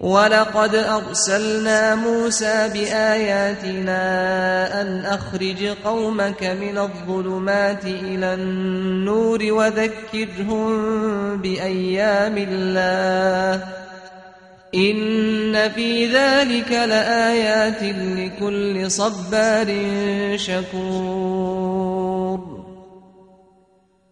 ولقد أرسلنا موسى بآياتنا أن أخرج قومك من الظلمات إلى النور وذكرهم بأيام الله إن في ذلك لآيات لكل صبار شكور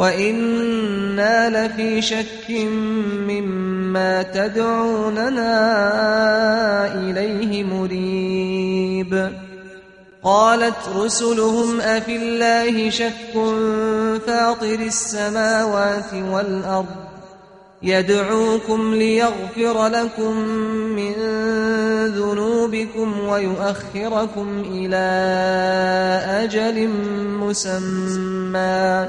وإنا لفي شك مما تدعوننا إليه مريب قالت رسلهم أفي الله شك فاطر السماوات والأرض يدعوكم ليغفر لكم من ذنوبكم ويؤخركم إلى أجل مسمى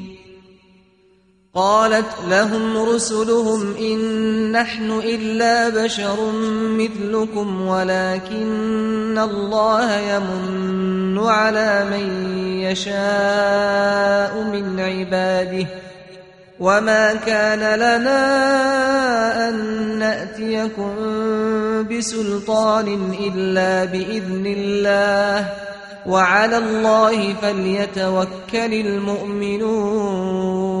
قالت لهم رسلهم إن نحن إلا بشر مثلكم ولكن الله يمن على من يشاء من عباده وما كان لنا أن نأتيكم بسلطان إلا بإذن الله وعلى الله فليتوكل المؤمنون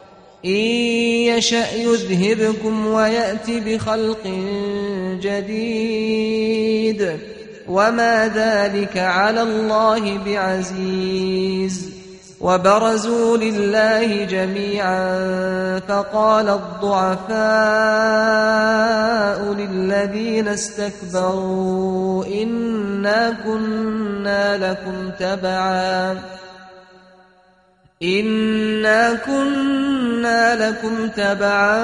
إن يشأ يذهبكم ويأتي بخلق جديد. وما ذلك على الله بعزيز. وبرزوا لله جميعا فقال الضعفاء للذين استكبروا إنا كنا لكم تبعا. إنا كنا لكم تبعا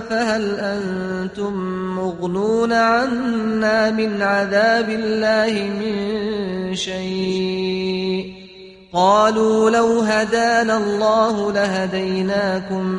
فهل أنتم مغنون عنا من عذاب الله من شيء قالوا لو هدانا الله لهديناكم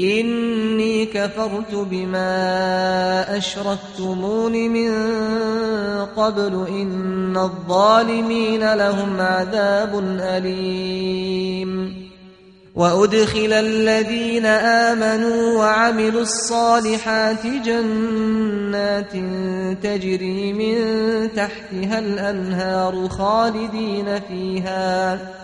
إني كفرت بما أشركتمون من قبل إن الظالمين لهم عذاب أليم. وأدخل الذين آمنوا وعملوا الصالحات جنات تجري من تحتها الأنهار خالدين فيها.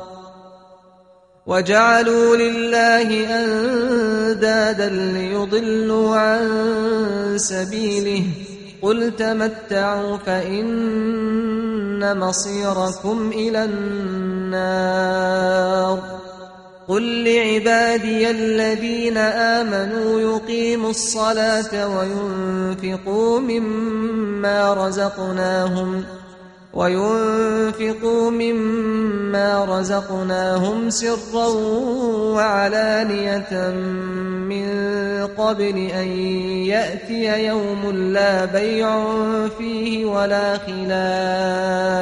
وجعلوا لله أندادا ليضلوا عن سبيله. قل تمتعوا فإن مصيركم إلى النار. قل لعبادي الذين آمنوا يقيموا الصلاة وينفقوا مما رزقناهم وينفقوا وينفقوا مما رزقناهم سرا وعلانية من قبل أن يأتي يوم لا بيع فيه ولا خلال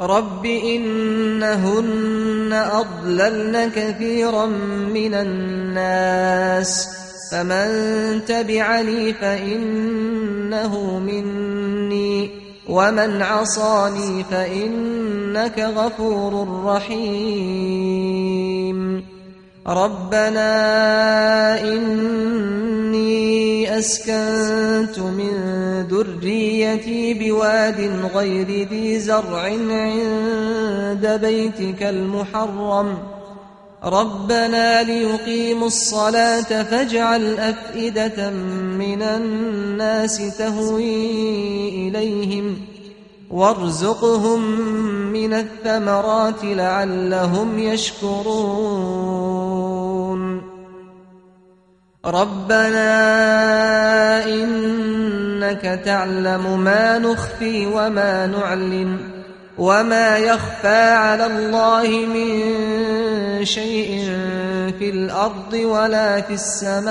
رب إنهن أضللن كثيرا من الناس فمن تبعني فإنه مني ومن عصاني فإنك غفور رحيم ربنا إني أسكنت من ذريتي بواد غير ذي زرع عند بيتك المحرم. ربنا ليقيموا الصلاة فاجعل أفئدة من الناس تهوي إليهم. وارزقهم من الثمرات لعلهم يشكرون. ربنا إنك تعلم ما نخفي وما نعلن وما يخفى على الله من شيء في الأرض ولا في السماء.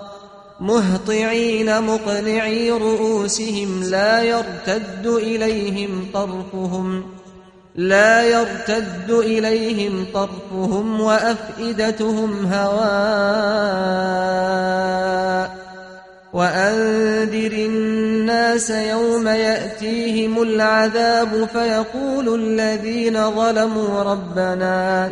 مهطعين مقنعي رؤوسهم لا يرتد إليهم طرفهم، لا يرتد إليهم طرفهم وأفئدتهم هواء. وأنذر الناس يوم يأتيهم العذاب فيقول الذين ظلموا ربنا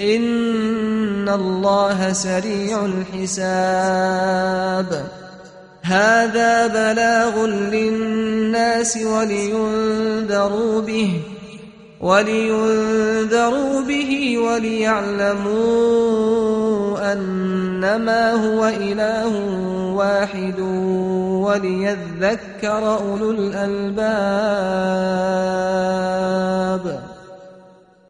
إن الله سريع الحساب هذا بلاغ للناس ولينذروا به ولينذروا به وليعلموا أنما هو إله واحد وليذكر أولو الألباب